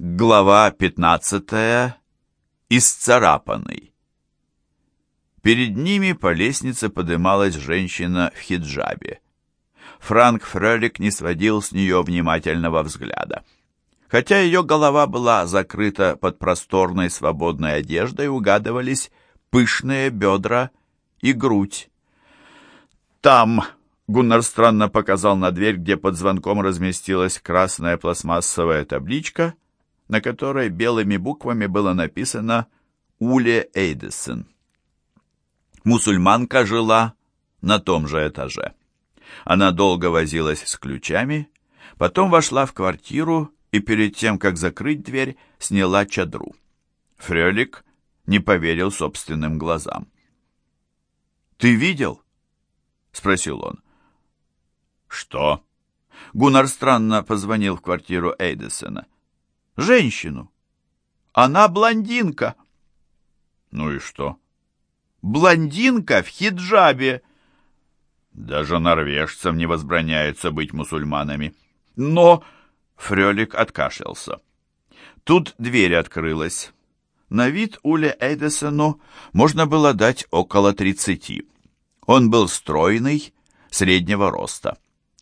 Глава 15. Исцарапанный. Перед ними по лестнице подымалась женщина в хиджабе. Франк Фрелик не сводил с нее внимательного взгляда. Хотя ее голова была закрыта под просторной свободной одеждой, угадывались пышные бедра и грудь. «Там!» — Гуннар странно показал на дверь, где под звонком разместилась красная пластмассовая табличка — на которой белыми буквами было написано «Уле Эйдесон». Мусульманка жила на том же этаже. Она долго возилась с ключами, потом вошла в квартиру и перед тем, как закрыть дверь, сняла чадру. Фрелик не поверил собственным глазам. «Ты видел?» — спросил он. «Что?» Гуннар странно позвонил в квартиру Эйдесона женщину. Она блондинка. Ну и что? Блондинка в хиджабе. Даже норвежцам не возбраняется быть мусульманами. Но... Фрелик откашлялся. Тут дверь открылась. На вид Уле Эйдесону можно было дать около тридцати. Он был стройный, среднего роста.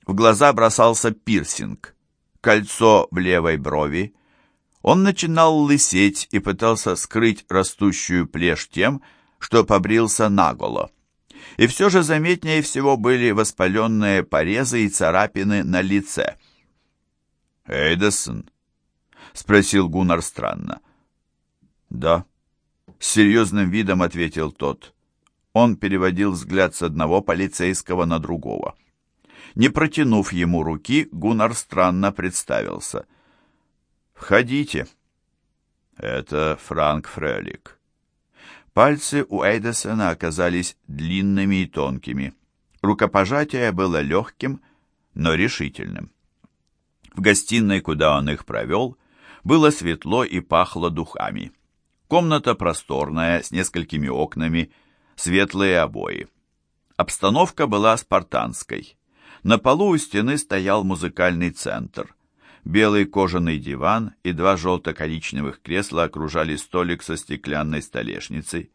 В глаза бросался пирсинг, кольцо в левой брови, он начинал лысеть и пытался скрыть растущую плешь тем, что побрился наголо. И все же заметнее всего были воспаленные порезы и царапины на лице. «Эйдесон?» — спросил Гуннар странно. «Да», — с серьезным видом ответил тот. Он переводил взгляд с одного полицейского на другого. Не протянув ему руки, Гуннар странно представился — «Входите». Это Франк Фрелик. Пальцы у Эйдесона оказались длинными и тонкими. Рукопожатие было легким, но решительным. В гостиной, куда он их провел, было светло и пахло духами. Комната просторная, с несколькими окнами, светлые обои. Обстановка была спартанской. На полу у стены стоял музыкальный центр. Белый кожаный диван и два желто-коричневых кресла окружали столик со стеклянной столешницей.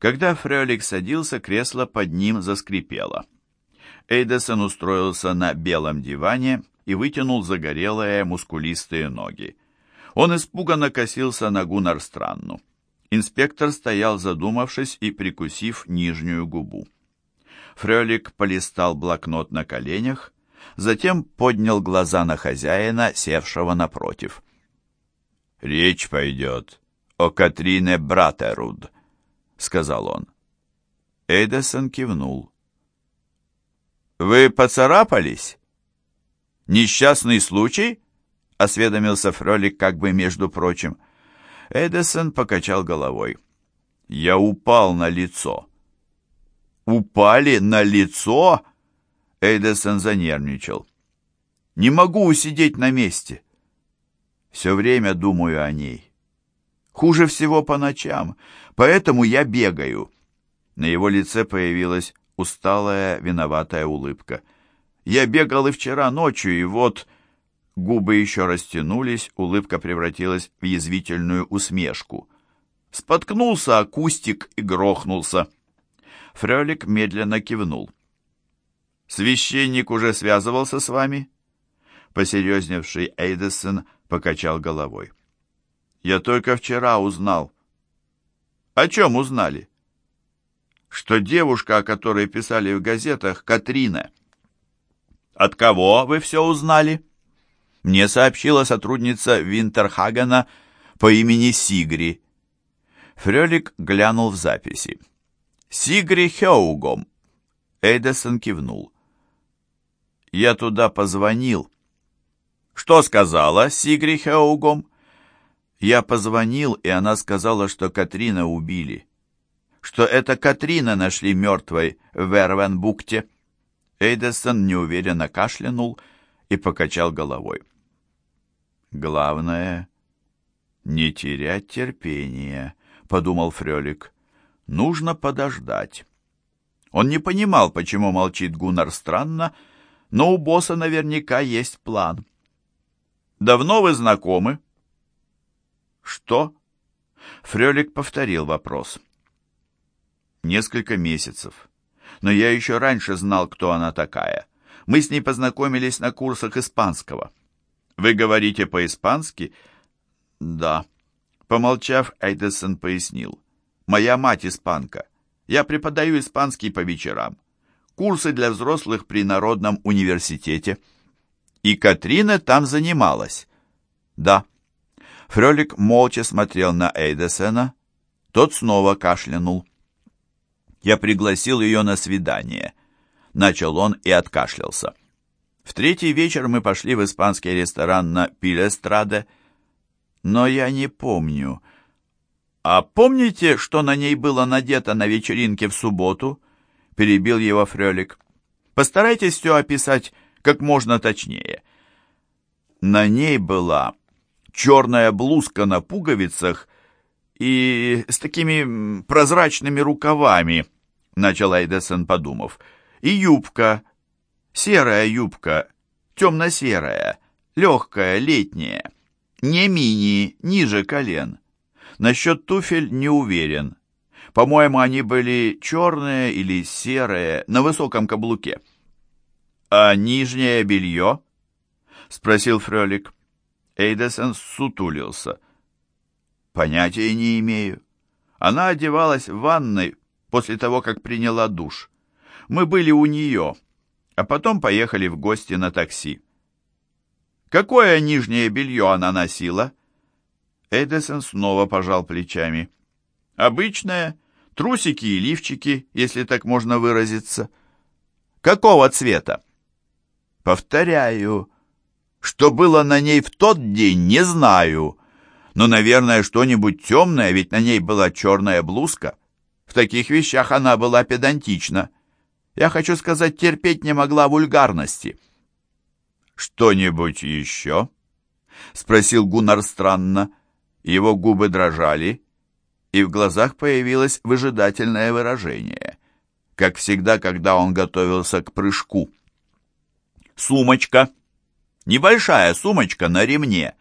Когда Фрелик садился, кресло под ним заскрипело. Эйдесон устроился на белом диване и вытянул загорелые мускулистые ноги. Он испуганно косился на Гуннар Странну. Инспектор стоял задумавшись и прикусив нижнюю губу. Фрелик полистал блокнот на коленях, затем поднял глаза на хозяина, севшего напротив. «Речь пойдет о Катрине Братеруд», — сказал он. Эдисон кивнул. «Вы поцарапались? Несчастный случай?» — осведомился Фролик как бы между прочим. Эдисон покачал головой. «Я упал на лицо». «Упали на лицо?» Эйдесон занервничал. «Не могу усидеть на месте. Все время думаю о ней. Хуже всего по ночам, поэтому я бегаю». На его лице появилась усталая, виноватая улыбка. «Я бегал и вчера ночью, и вот...» Губы еще растянулись, улыбка превратилась в язвительную усмешку. Споткнулся акустик и грохнулся. Фрелик медленно кивнул. Священник уже связывался с вами?» Посерьезневший Эйдесон покачал головой. «Я только вчера узнал». «О чем узнали?» «Что девушка, о которой писали в газетах, Катрина». «От кого вы все узнали?» Мне сообщила сотрудница Винтерхагена по имени Сигри. Фрелик глянул в записи. «Сигри Хеугом». Эйдесон кивнул. Я туда позвонил. Что сказала Сигри Хеугом? Я позвонил, и она сказала, что Катрина убили. Что это Катрина нашли мертвой в Вервенбукте. Эйдесон неуверенно кашлянул и покачал головой. «Главное — не терять терпения», — подумал Фрелик. «Нужно подождать». Он не понимал, почему молчит Гуннар странно, — но у босса наверняка есть план. Давно вы знакомы? «Что?» Фрелик повторил вопрос. «Несколько месяцев. Но я еще раньше знал, кто она такая. Мы с ней познакомились на курсах испанского». «Вы говорите по-испански?» «Да». Помолчав, Эйдесон пояснил. «Моя мать испанка. Я преподаю испанский по вечерам. Курсы для взрослых при Народном университете». «И Катрина там занималась?» «Да». Фрелик молча смотрел на Эйдесена. Тот снова кашлянул. «Я пригласил ее на свидание», — начал он и откашлялся. В третий вечер мы пошли в испанский ресторан на Пилестраде, но я не помню. А помните, что на ней было надето на вечеринке в субботу? Перебил его Фрелик. Постарайтесь все описать как можно точнее. На ней была черная блузка на пуговицах и с такими прозрачными рукавами, начал Эйдесон, подумав, и юбка Серая юбка, темно-серая, легкая, летняя. Не мини, ниже колен. Насчет туфель не уверен. По-моему, они были черные или серые, на высоком каблуке. «А нижнее белье?» — спросил Фрелик. Эйдесон сутулился. «Понятия не имею. Она одевалась в ванной после того, как приняла душ. Мы были у нее» а потом поехали в гости на такси. Какое нижнее белье она носила? Эдисон снова пожал плечами. Обычное, трусики и лифчики, если так можно выразиться. Какого цвета? Повторяю, что было на ней в тот день, не знаю. Но, наверное, что-нибудь темное, ведь на ней была черная блузка. В таких вещах она была педантична. Я хочу сказать, терпеть не могла вульгарности. «Что-нибудь еще?» — спросил Гуннар странно. Его губы дрожали, и в глазах появилось выжидательное выражение, как всегда, когда он готовился к прыжку. «Сумочка! Небольшая сумочка на ремне!»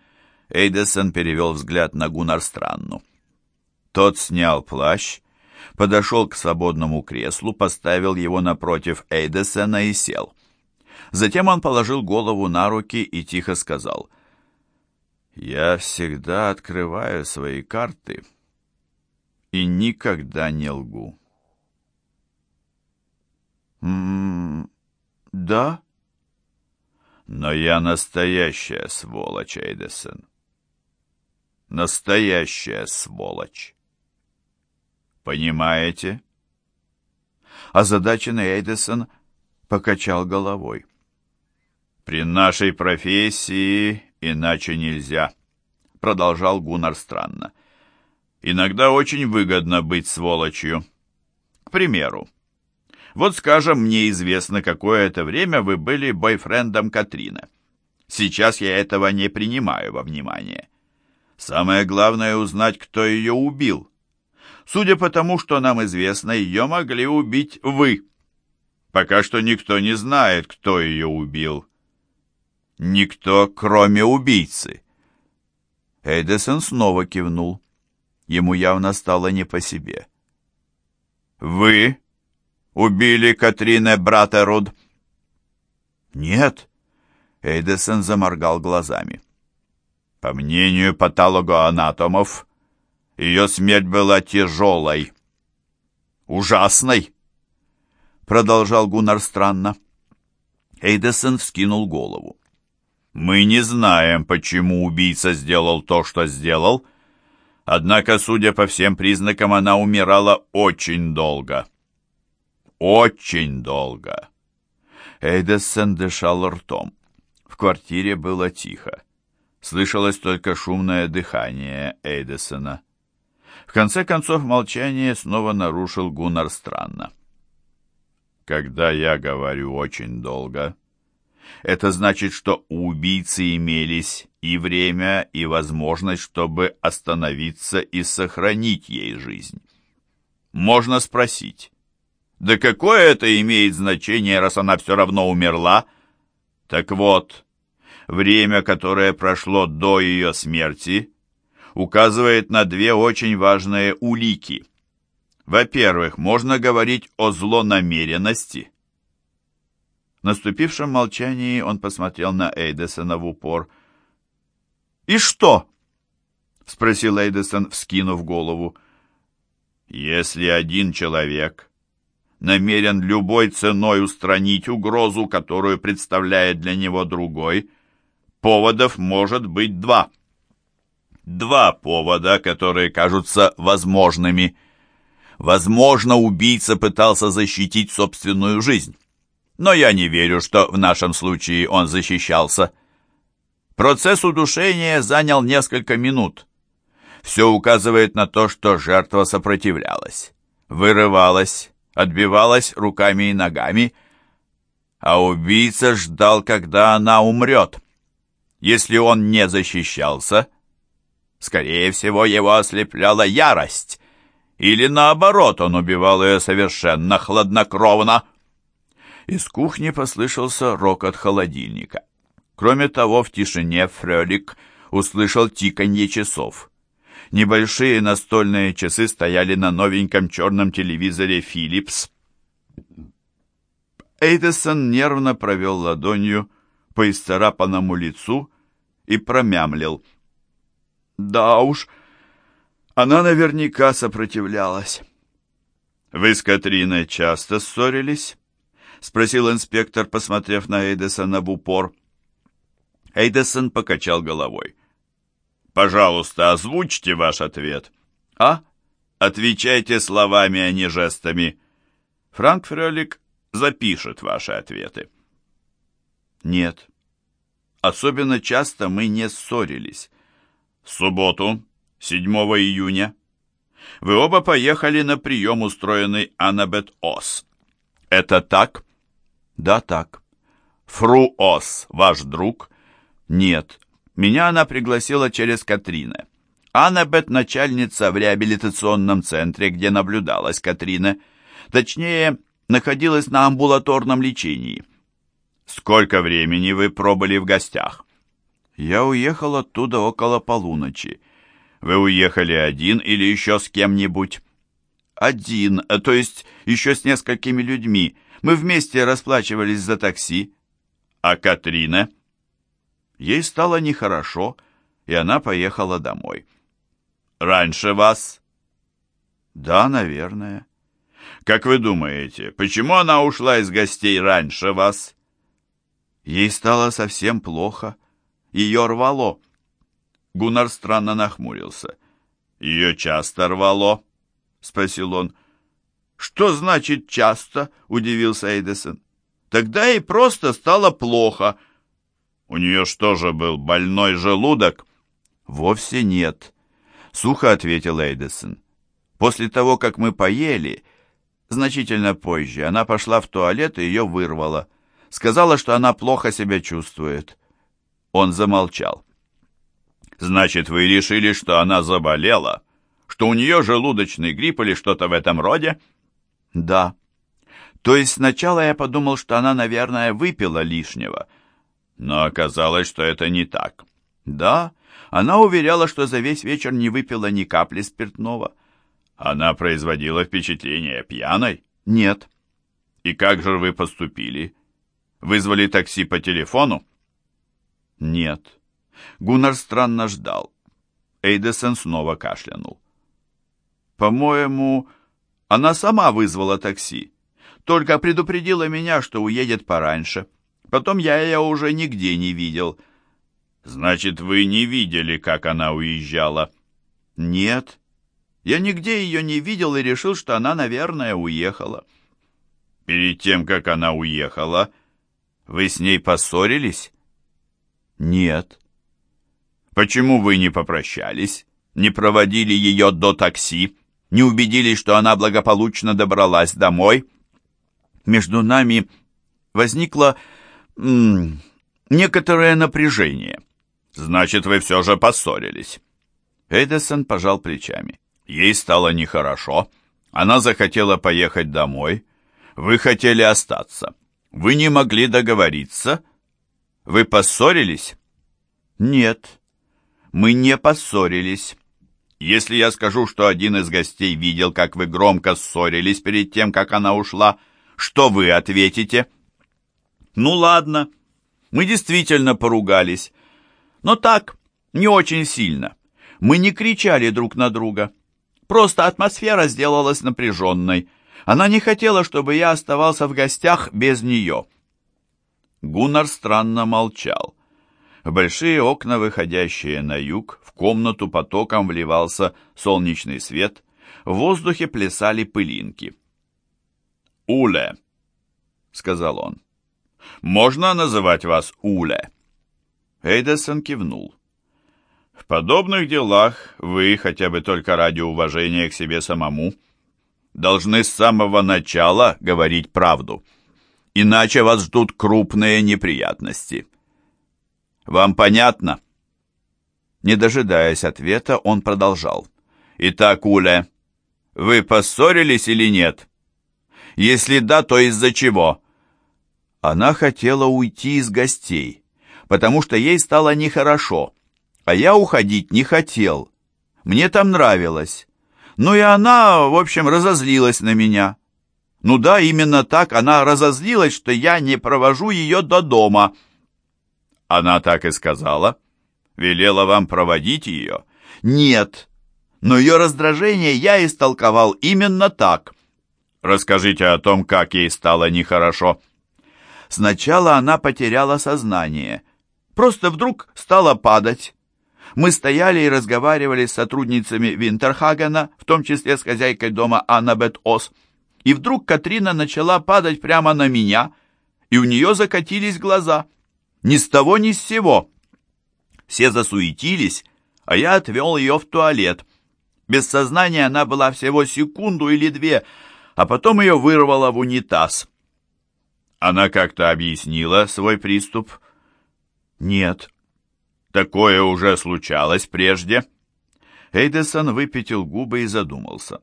Эйдесон перевел взгляд на Гуннар странну. Тот снял плащ подошел к свободному креслу, поставил его напротив Эйдесена и сел. Затем он положил голову на руки и тихо сказал, «Я всегда открываю свои карты и никогда не лгу». «М -м да «Но я настоящая сволочь, Эйдесен. Настоящая сволочь». Понимаете? Озадаченный Эйдесон покачал головой. «При нашей профессии иначе нельзя», — продолжал Гуннар странно. «Иногда очень выгодно быть сволочью. К примеру, вот, скажем, мне известно, какое-то время вы были бойфрендом Катрины. Сейчас я этого не принимаю во внимание. Самое главное узнать, кто ее убил. Судя по тому, что нам известно, ее могли убить вы. Пока что никто не знает, кто ее убил. Никто, кроме убийцы. Эдисон снова кивнул. Ему явно стало не по себе. «Вы убили Катрине Братеруд?» «Нет», — Эйдесон заморгал глазами. «По мнению патологоанатомов, ее смерть была тяжелой. Ужасной, продолжал Гуннар странно. Эйдесон вскинул голову. Мы не знаем, почему убийца сделал то, что сделал, однако, судя по всем признакам, она умирала очень долго. Очень долго. Эйдесон дышал ртом. В квартире было тихо. Слышалось только шумное дыхание Эйдесона. В конце концов молчание снова нарушил Гуннар странно. «Когда я говорю очень долго, это значит, что у убийцы имелись и время, и возможность, чтобы остановиться и сохранить ей жизнь. Можно спросить, да какое это имеет значение, раз она все равно умерла? Так вот, время, которое прошло до ее смерти, указывает на две очень важные улики. Во-первых, можно говорить о злонамеренности. В наступившем молчании он посмотрел на Эйдесона в упор. «И что?» — спросил Эйдесон, вскинув голову. «Если один человек намерен любой ценой устранить угрозу, которую представляет для него другой, поводов может быть два. Два повода, которые кажутся возможными. Возможно, убийца пытался защитить собственную жизнь. Но я не верю, что в нашем случае он защищался. Процесс удушения занял несколько минут. Все указывает на то, что жертва сопротивлялась, вырывалась, отбивалась руками и ногами, а убийца ждал, когда она умрет. Если он не защищался, скорее всего, его ослепляла ярость, или наоборот, он убивал ее совершенно хладнокровно. Из кухни послышался рокот холодильника. Кроме того, в тишине Фрелик услышал тиканье часов. Небольшие настольные часы стояли на новеньком черном телевизоре «Филлипс». Эйдесон нервно провел ладонью по исцарапанному лицу и промямлил. «Да уж, она наверняка сопротивлялась». «Вы с Катриной часто ссорились?» — спросил инспектор, посмотрев на Эйдесона в упор. Эйдесон покачал головой. Пожалуйста, озвучьте ваш ответ. А? Отвечайте словами, а не жестами. Франк Фрелик запишет ваши ответы. Нет. Особенно часто мы не ссорились. В субботу, 7 июня, вы оба поехали на прием, устроенный Аннабет Ос. Это так? Да, так. Фру Ос, ваш друг? Нет, меня она пригласила через Катрина. Аннабет – начальница в реабилитационном центре, где наблюдалась Катрина. Точнее, находилась на амбулаторном лечении. «Сколько времени вы пробыли в гостях?» «Я уехал оттуда около полуночи. Вы уехали один или еще с кем-нибудь?» «Один, то есть еще с несколькими людьми. Мы вместе расплачивались за такси». «А Катрина?» Ей стало нехорошо, и она поехала домой. «Раньше вас?» «Да, наверное». «Как вы думаете, почему она ушла из гостей раньше вас?» Ей стало совсем плохо. Ее рвало. Гуннар странно нахмурился. «Ее часто рвало?» — спросил он. «Что значит часто?» — удивился Эйдесон. «Тогда ей просто стало плохо, у нее что же был, больной желудок? Вовсе нет, сухо ответил Эйдесон. После того, как мы поели, значительно позже, она пошла в туалет и ее вырвало. Сказала, что она плохо себя чувствует. Он замолчал. «Значит, вы решили, что она заболела? Что у нее желудочный грипп или что-то в этом роде?» «Да. То есть сначала я подумал, что она, наверное, выпила лишнего, но оказалось, что это не так. Да, она уверяла, что за весь вечер не выпила ни капли спиртного. Она производила впечатление пьяной? Нет. И как же вы поступили? Вызвали такси по телефону? Нет. Гуннар странно ждал. Эйдесон снова кашлянул. По-моему, она сама вызвала такси. Только предупредила меня, что уедет пораньше. Потом я ее уже нигде не видел. Значит, вы не видели, как она уезжала? Нет. Я нигде ее не видел и решил, что она, наверное, уехала. Перед тем, как она уехала, вы с ней поссорились? Нет. Почему вы не попрощались? Не проводили ее до такси? Не убедились, что она благополучно добралась домой? Между нами возникла Некоторое напряжение. Значит, вы все же поссорились. Эдисон пожал плечами. Ей стало нехорошо. Она захотела поехать домой. Вы хотели остаться. Вы не могли договориться. Вы поссорились? Нет, мы не поссорились, Если я скажу, что один из гостей видел, как вы громко ссорились перед тем, как она ушла, что вы ответите? Ну ладно, мы действительно поругались. Но так, не очень сильно. Мы не кричали друг на друга. Просто атмосфера сделалась напряженной. Она не хотела, чтобы я оставался в гостях без нее. Гуннар странно молчал. В большие окна, выходящие на юг, в комнату потоком вливался солнечный свет, в воздухе плясали пылинки. «Уле», — сказал он. «Можно называть вас Уле?» Эйдесон кивнул. «В подобных делах вы, хотя бы только ради уважения к себе самому, должны с самого начала говорить правду, иначе вас ждут крупные неприятности». Вам понятно?» Не дожидаясь ответа, он продолжал. «Итак, Уля, вы поссорились или нет? Если да, то из-за чего?» Она хотела уйти из гостей, потому что ей стало нехорошо, а я уходить не хотел. Мне там нравилось. Ну и она, в общем, разозлилась на меня. Ну да, именно так она разозлилась, что я не провожу ее до дома». Она так и сказала? Велела вам проводить ее? Нет, но ее раздражение я истолковал именно так. Расскажите о том, как ей стало нехорошо. Сначала она потеряла сознание. Просто вдруг стала падать. Мы стояли и разговаривали с сотрудницами Винтерхагена, в том числе с хозяйкой дома Аннабет Ос. И вдруг Катрина начала падать прямо на меня, и у нее закатились глаза. Ни с того, ни с сего. Все засуетились, а я отвел ее в туалет. Без сознания она была всего секунду или две, а потом ее вырвало в унитаз. Она как-то объяснила свой приступ? Нет. Такое уже случалось прежде. Эйдесон выпятил губы и задумался.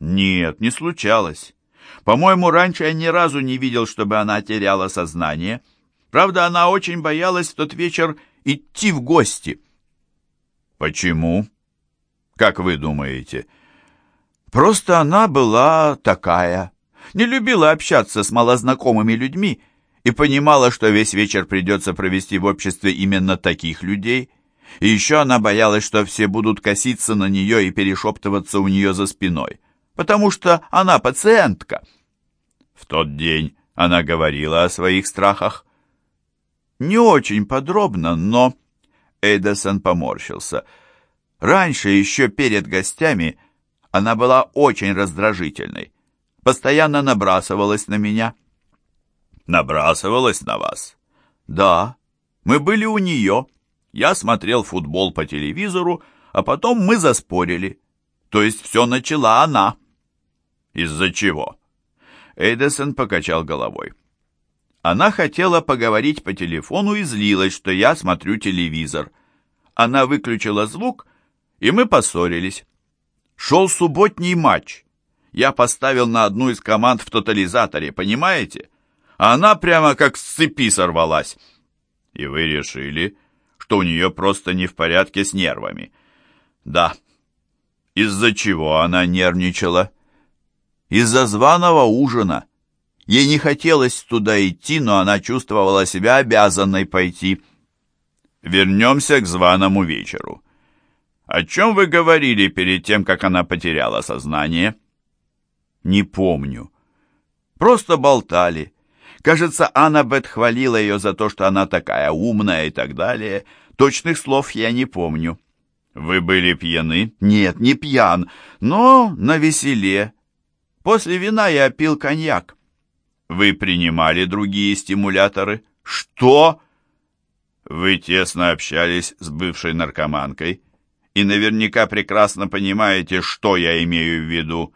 Нет, не случалось. По-моему, раньше я ни разу не видел, чтобы она теряла сознание. — Правда, она очень боялась в тот вечер идти в гости. Почему? Как вы думаете? Просто она была такая. Не любила общаться с малознакомыми людьми и понимала, что весь вечер придется провести в обществе именно таких людей. И еще она боялась, что все будут коситься на нее и перешептываться у нее за спиной, потому что она пациентка. В тот день она говорила о своих страхах. Не очень подробно, но... Эйдесон поморщился. Раньше, еще перед гостями, она была очень раздражительной. Постоянно набрасывалась на меня. Набрасывалась на вас? Да. Мы были у нее. Я смотрел футбол по телевизору, а потом мы заспорили. То есть все начала она. Из-за чего? Эйдесон покачал головой. Она хотела поговорить по телефону и злилась, что я смотрю телевизор. Она выключила звук, и мы поссорились. Шел субботний матч. Я поставил на одну из команд в тотализаторе, понимаете? А она прямо как с цепи сорвалась. И вы решили, что у нее просто не в порядке с нервами. Да. Из-за чего она нервничала? Из-за званого ужина. Ей не хотелось туда идти, но она чувствовала себя обязанной пойти. Вернемся к званому вечеру. О чем вы говорили перед тем, как она потеряла сознание? Не помню. Просто болтали. Кажется, Аннабет хвалила ее за то, что она такая умная и так далее. Точных слов я не помню. Вы были пьяны? Нет, не пьян, но на веселе. После вина я пил коньяк. Вы принимали другие стимуляторы? Что? Вы тесно общались с бывшей наркоманкой и наверняка прекрасно понимаете, что я имею в виду,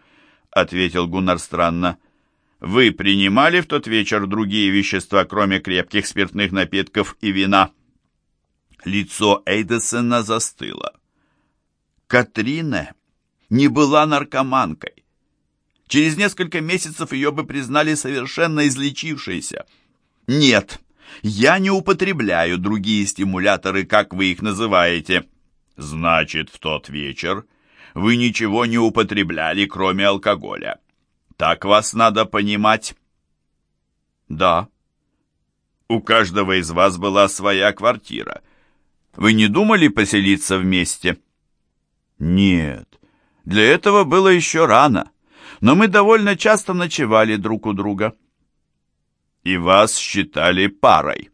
ответил Гуннар странно. Вы принимали в тот вечер другие вещества, кроме крепких спиртных напитков и вина? Лицо Эйдесена застыло. Катрина не была наркоманкой. Через несколько месяцев ее бы признали совершенно излечившейся. Нет, я не употребляю другие стимуляторы, как вы их называете. Значит, в тот вечер вы ничего не употребляли, кроме алкоголя. Так вас надо понимать? Да. У каждого из вас была своя квартира. Вы не думали поселиться вместе? Нет. Для этого было еще рано. Но мы довольно часто ночевали друг у друга. И вас считали парой?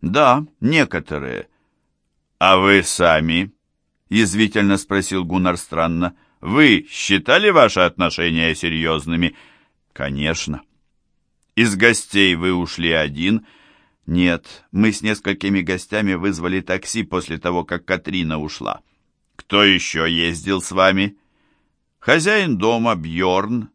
Да, некоторые. А вы сами? Язвительно спросил Гуннар странно. Вы считали ваши отношения серьезными? Конечно. Из гостей вы ушли один? Нет, мы с несколькими гостями вызвали такси после того, как Катрина ушла. Кто еще ездил с вами? Хозяин дома Бьорн,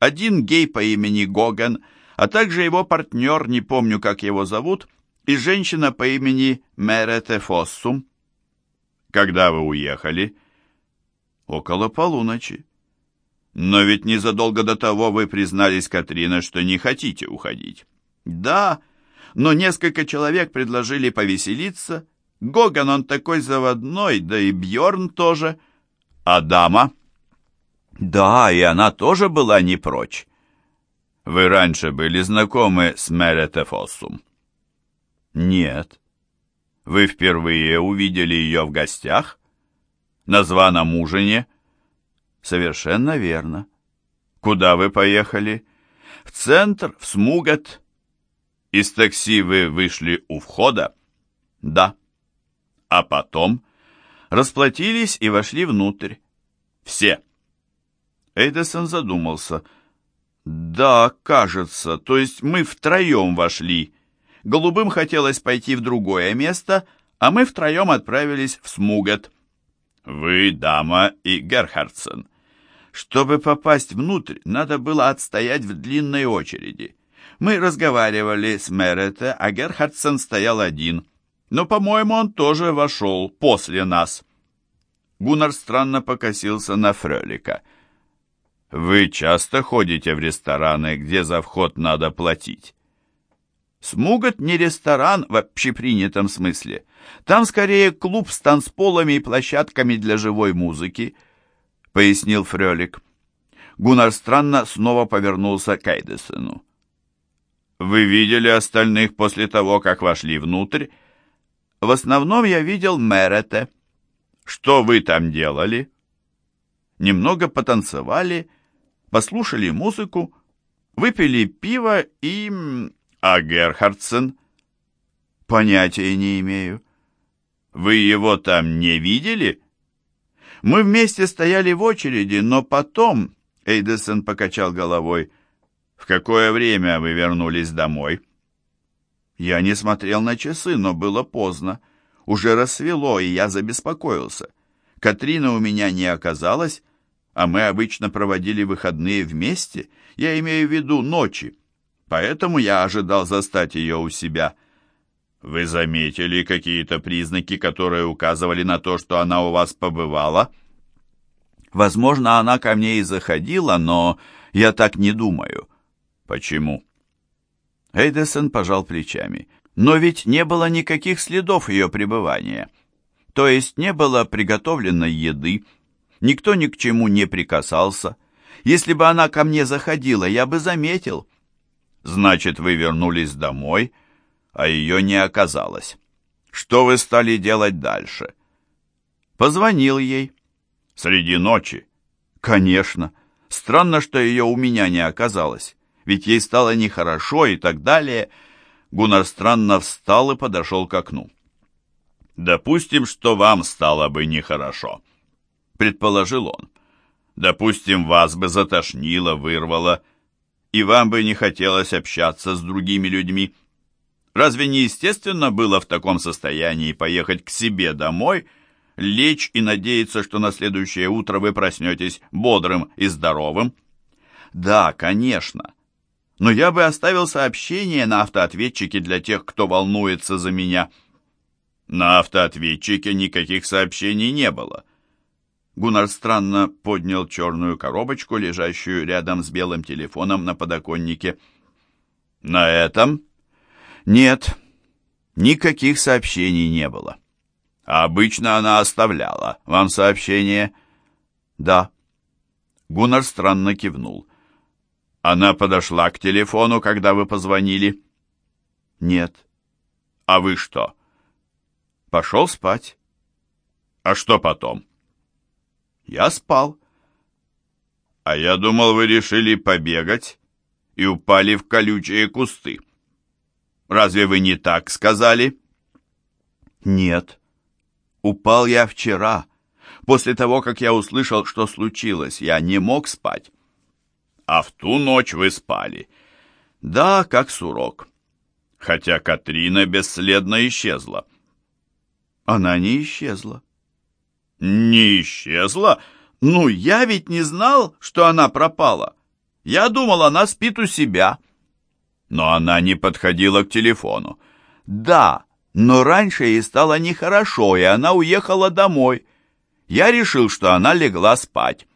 один гей по имени Гоган, а также его партнер, не помню, как его зовут, и женщина по имени Мерете Фоссум. Когда вы уехали? Около полуночи. Но ведь незадолго до того вы признались, Катрина, что не хотите уходить. Да, но несколько человек предложили повеселиться. Гоган он такой заводной, да и Бьорн тоже. А дама? Да, и она тоже была не прочь. Вы раньше были знакомы с Мерете Фоссум? Нет. Вы впервые увидели ее в гостях? На званом ужине? Совершенно верно. Куда вы поехали? В центр, в Смугат. Из такси вы вышли у входа? Да. А потом? Расплатились и вошли внутрь. Все. Эйдесон задумался. Да, кажется, то есть мы втроем вошли. Голубым хотелось пойти в другое место, а мы втроем отправились в Смугат. Вы, дама и Герхардсон. Чтобы попасть внутрь, надо было отстоять в длинной очереди. Мы разговаривали с Мерете, а Герхардсон стоял один. Но, по-моему, он тоже вошел после нас. Гуннар странно покосился на Фрелика. «Вы часто ходите в рестораны, где за вход надо платить?» Смугат не ресторан в общепринятом смысле. Там скорее клуб с танцполами и площадками для живой музыки, пояснил Фрелик. Гуннар странно снова повернулся к Эйдесену. «Вы видели остальных после того, как вошли внутрь?» «В основном я видел Мерете». «Что вы там делали?» «Немного потанцевали, послушали музыку, выпили пиво и...» А Герхардсен? Понятия не имею. Вы его там не видели? Мы вместе стояли в очереди, но потом... Эйдесон покачал головой. В какое время вы вернулись домой? Я не смотрел на часы, но было поздно. Уже рассвело, и я забеспокоился. Катрина у меня не оказалась, а мы обычно проводили выходные вместе, я имею в виду ночи поэтому я ожидал застать ее у себя. Вы заметили какие-то признаки, которые указывали на то, что она у вас побывала? Возможно, она ко мне и заходила, но я так не думаю. Почему? Эйдесон пожал плечами. Но ведь не было никаких следов ее пребывания. То есть не было приготовленной еды, никто ни к чему не прикасался. Если бы она ко мне заходила, я бы заметил. Значит, вы вернулись домой, а ее не оказалось. Что вы стали делать дальше? Позвонил ей. Среди ночи? Конечно. Странно, что ее у меня не оказалось. Ведь ей стало нехорошо и так далее. Гуннар странно встал и подошел к окну. «Допустим, что вам стало бы нехорошо», — предположил он. «Допустим, вас бы затошнило, вырвало, и вам бы не хотелось общаться с другими людьми. Разве не естественно было в таком состоянии поехать к себе домой, лечь и надеяться, что на следующее утро вы проснетесь бодрым и здоровым? Да, конечно. Но я бы оставил сообщение на автоответчике для тех, кто волнуется за меня. На автоответчике никаких сообщений не было. Гуннар странно поднял черную коробочку, лежащую рядом с белым телефоном на подоконнике. «На этом?» «Нет, никаких сообщений не было». Обычно она оставляла вам сообщение? Да. Гуннар странно кивнул. Она подошла к телефону, когда вы позвонили? Нет. А вы что? Пошел спать. А что потом? Я спал. А я думал, вы решили побегать и упали в колючие кусты. Разве вы не так сказали? Нет. Упал я вчера. После того, как я услышал, что случилось, я не мог спать. А в ту ночь вы спали? Да, как сурок. Хотя Катрина бесследно исчезла. Она не исчезла. Не исчезла? Ну, я ведь не знал, что она пропала. Я думал, она спит у себя. Но она не подходила к телефону. Да, но раньше ей стало нехорошо, и она уехала домой. Я решил, что она легла спать.